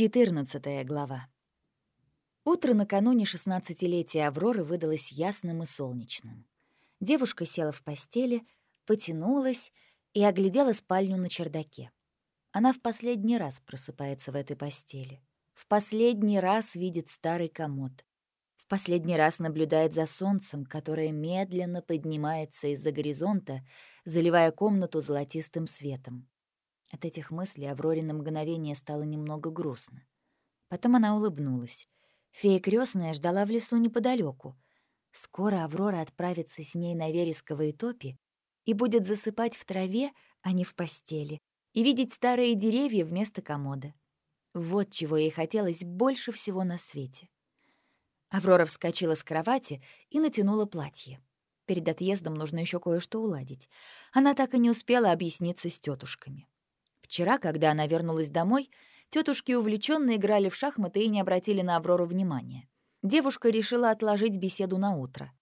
14 глава. Утро накануне шестнадцатилетия Авроры выдалось ясным и солнечным. Девушка села в постели, потянулась и оглядела спальню на чердаке. Она в последний раз просыпается в этой постели. В последний раз видит старый комод. В последний раз наблюдает за солнцем, которое медленно поднимается из-за горизонта, заливая комнату золотистым светом. От этих мыслей Авроре на мгновение стало немного грустно. Потом она улыбнулась. Фея крестная ждала в лесу неподалеку. Скоро Аврора отправится с ней на вересковые топи и будет засыпать в траве, а не в постели, и видеть старые деревья вместо комода. Вот чего ей хотелось больше всего на свете. Аврора вскочила с кровати и натянула платье. Перед отъездом нужно еще кое-что уладить. Она так и не успела объясниться с тетушками. Вчера, когда она вернулась домой, тетушки увлеченно играли в шахматы и не обратили на Аврору внимания. Девушка решила отложить беседу на утро.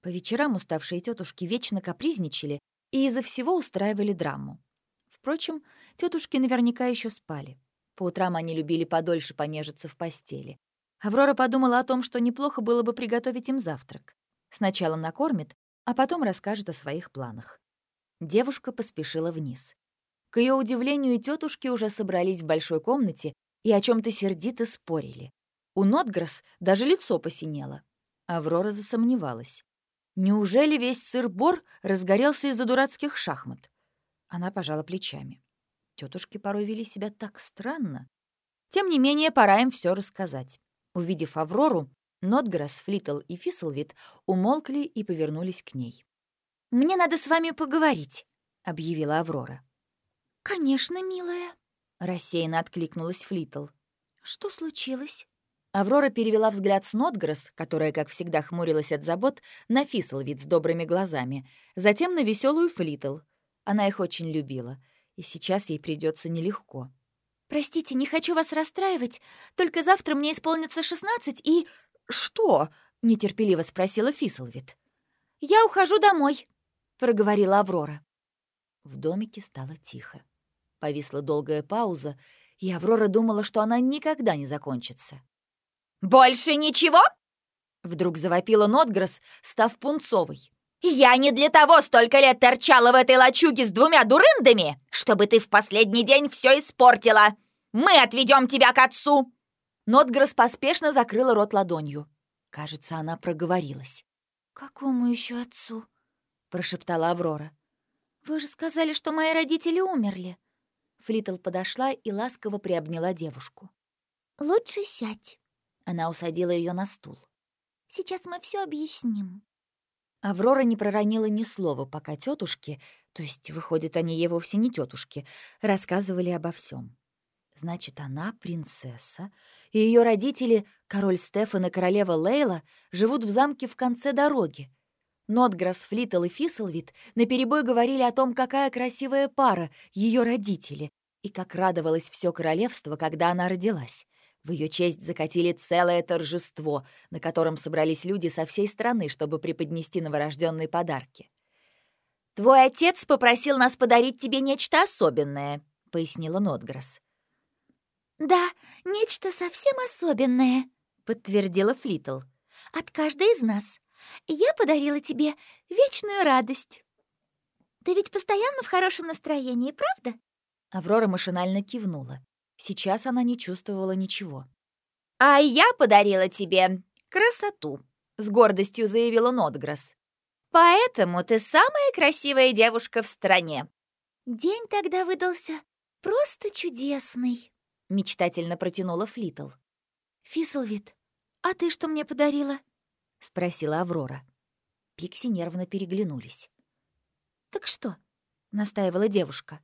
По вечерам уставшие тетушки вечно капризничали и из-за всего устраивали драму. Впрочем, тетушки наверняка еще спали. По утрам они любили подольше понежиться в постели. Аврора подумала о том, что неплохо было бы приготовить им завтрак. Сначала накормит, а потом расскажет о своих планах. Девушка поспешила вниз. К ее удивлению, тетушки уже собрались в большой комнате и о чем то сердито спорили. У Нотгресс даже лицо посинело. Аврора засомневалась. Неужели весь сыр-бор разгорелся из-за дурацких шахмат? Она пожала плечами. Тетушки порой вели себя так странно. Тем не менее, пора им все рассказать. Увидев Аврору, Нотгресс, Флитл и Фисселвит умолкли и повернулись к ней. «Мне надо с вами поговорить», — объявила Аврора. «Конечно, милая», — рассеянно откликнулась Флитл. «Что случилось?» Аврора перевела взгляд с Нотгресс, которая, как всегда, хмурилась от забот, на Фисселвит с добрыми глазами, затем на веселую Флитл. Она их очень любила, и сейчас ей придется нелегко. «Простите, не хочу вас расстраивать, только завтра мне исполнится шестнадцать и...» «Что?» — нетерпеливо спросила Фисселвит. «Я ухожу домой», — проговорила Аврора. В домике стало тихо. Повисла долгая пауза, и Аврора думала, что она никогда не закончится. «Больше ничего?» Вдруг завопила Нотгресс, став пунцовой. «Я не для того столько лет торчала в этой лачуге с двумя дурындами, чтобы ты в последний день все испортила! Мы отведем тебя к отцу!» Нотгресс поспешно закрыла рот ладонью. Кажется, она проговорилась. «Какому еще отцу?» — прошептала Аврора. «Вы же сказали, что мои родители умерли». Флитл подошла и ласково приобняла девушку. «Лучше сядь». Она усадила ее на стул. «Сейчас мы все объясним». Аврора не проронила ни слова, пока тетушки, то есть, выходит, они ей вовсе не тетушки, рассказывали обо всем. Значит, она принцесса, и ее родители, король Стефан и королева Лейла, живут в замке в конце дороги, Нотграсс, Флитл и Фисселвит наперебой говорили о том, какая красивая пара ее родители, и как радовалось все королевство, когда она родилась. В ее честь закатили целое торжество, на котором собрались люди со всей страны, чтобы преподнести новорожденные подарки. «Твой отец попросил нас подарить тебе нечто особенное», — пояснила Нотграсс. «Да, нечто совсем особенное», — подтвердила Флитл. «От каждой из нас. Я подарила тебе вечную радость. Ты ведь постоянно в хорошем настроении, правда?» Аврора машинально кивнула. Сейчас она не чувствовала ничего. «А я подарила тебе красоту», — с гордостью заявила Нотгресс. «Поэтому ты самая красивая девушка в стране». «День тогда выдался просто чудесный», — мечтательно протянула Флитл. «Фисселвит, а ты что мне подарила?» — спросила Аврора. Пикси нервно переглянулись. «Так что?» — настаивала девушка.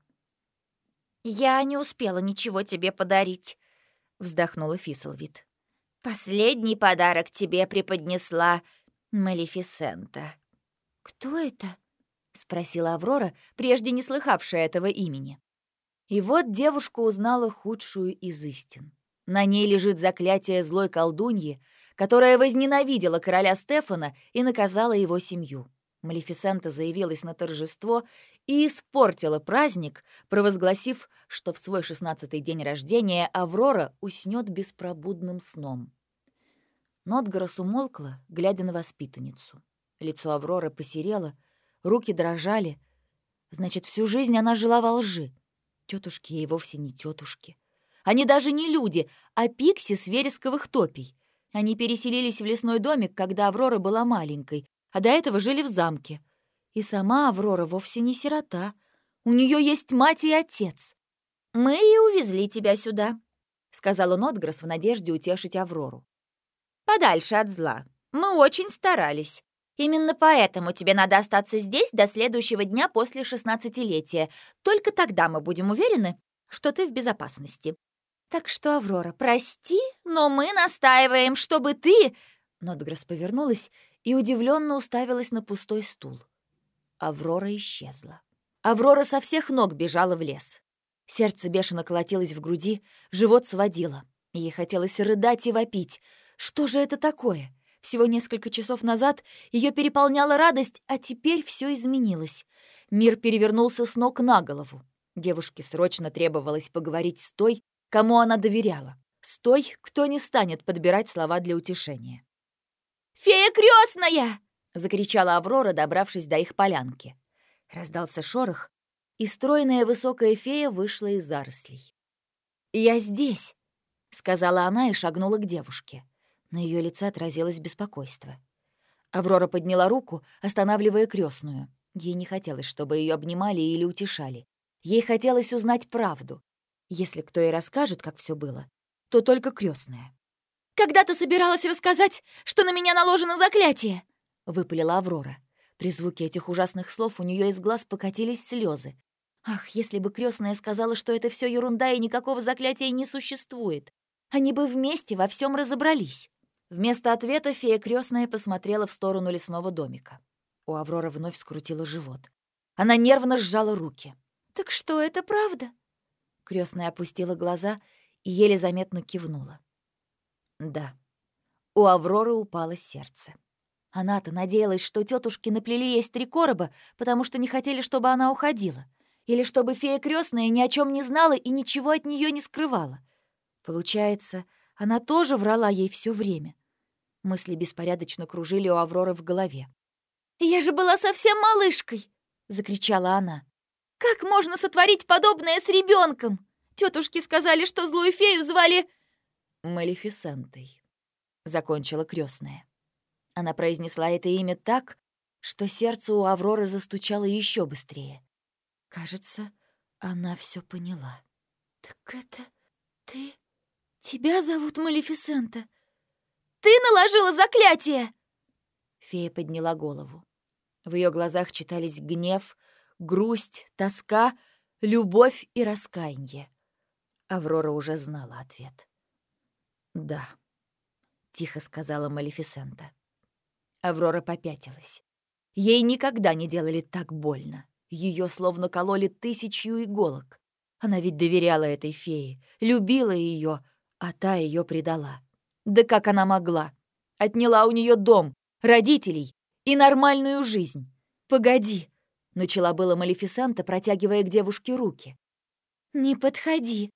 «Я не успела ничего тебе подарить», — вздохнула Фисселвит. «Последний подарок тебе преподнесла Малефисента». «Кто это?» — спросила Аврора, прежде не слыхавшая этого имени. И вот девушка узнала худшую из истин. На ней лежит заклятие злой колдуньи, которая возненавидела короля Стефана и наказала его семью. Малефисента заявилась на торжество и испортила праздник, провозгласив, что в свой шестнадцатый день рождения Аврора уснет беспробудным сном. Нотгарос умолкла, глядя на воспитанницу. Лицо Авроры посерело, руки дрожали. Значит, всю жизнь она жила во лжи. Тетушки ей вовсе не тетушки. Они даже не люди, а пикси с вересковых топий. Они переселились в лесной домик, когда Аврора была маленькой, а до этого жили в замке. И сама Аврора вовсе не сирота. У нее есть мать и отец. «Мы и увезли тебя сюда», — сказала Нотгресс в надежде утешить Аврору. «Подальше от зла. Мы очень старались. Именно поэтому тебе надо остаться здесь до следующего дня после шестнадцатилетия. Только тогда мы будем уверены, что ты в безопасности. Так что, Аврора, прости, но мы настаиваем, чтобы ты...» Нотгресс повернулась и удивленно уставилась на пустой стул. Аврора исчезла. Аврора со всех ног бежала в лес. Сердце бешено колотилось в груди, живот сводило. Ей хотелось рыдать и вопить. Что же это такое? Всего несколько часов назад ее переполняла радость, а теперь все изменилось. Мир перевернулся с ног на голову. Девушке срочно требовалось поговорить с той, кому она доверяла, с той, кто не станет подбирать слова для утешения. «Фея крестная! закричала Аврора, добравшись до их полянки. Раздался шорох, и стройная высокая фея вышла из зарослей. «Я здесь», — сказала она и шагнула к девушке. На ее лице отразилось беспокойство. Аврора подняла руку, останавливая крестную. Ей не хотелось, чтобы ее обнимали или утешали. Ей хотелось узнать правду. Если кто и расскажет, как все было, то только крестная. «Когда ты собиралась рассказать, что на меня наложено заклятие?» — выпалила Аврора. При звуке этих ужасных слов у нее из глаз покатились слезы. Ах, если бы крестная сказала, что это все ерунда и никакого заклятия не существует. Они бы вместе во всем разобрались. Вместо ответа фея крестная посмотрела в сторону лесного домика. У Авроры вновь скрутило живот. Она нервно сжала руки. «Так что, это правда?» Крестная опустила глаза и еле заметно кивнула. Да, у Авроры упало сердце. Она-то надеялась, что тетушки наплели ей три короба, потому что не хотели, чтобы она уходила. Или чтобы фея крестная ни о чем не знала и ничего от нее не скрывала. Получается, она тоже врала ей все время. Мысли беспорядочно кружили у Авроры в голове. «Я же была совсем малышкой!» — закричала она. «Как можно сотворить подобное с ребенком? Тетушки сказали, что злую фею звали...» «Малефисентой», — закончила крестная. Она произнесла это имя так, что сердце у Авроры застучало еще быстрее. Кажется, она все поняла. «Так это ты...» «Тебя зовут Малефисента?» «Ты наложила заклятие!» Фея подняла голову. В ее глазах читались гнев, грусть, тоска, любовь и раскаяние. Аврора уже знала ответ. «Да», — тихо сказала Малефисента. Аврора попятилась. Ей никогда не делали так больно. Ее словно кололи тысячью иголок. Она ведь доверяла этой фее, любила ее, а та ее предала. Да как она могла? Отняла у нее дом, родителей и нормальную жизнь. «Погоди!» — начала было Малефисента, протягивая к девушке руки. «Не подходи!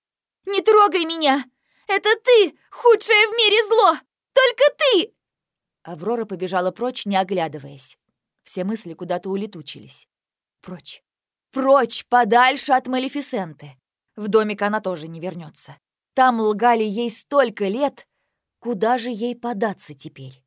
Не трогай меня! Это ты, худшее в мире зло! Только ты!» Аврора побежала прочь, не оглядываясь. Все мысли куда-то улетучились. Прочь. Прочь, подальше от Малефисенты. В домик она тоже не вернется. Там лгали ей столько лет. Куда же ей податься теперь?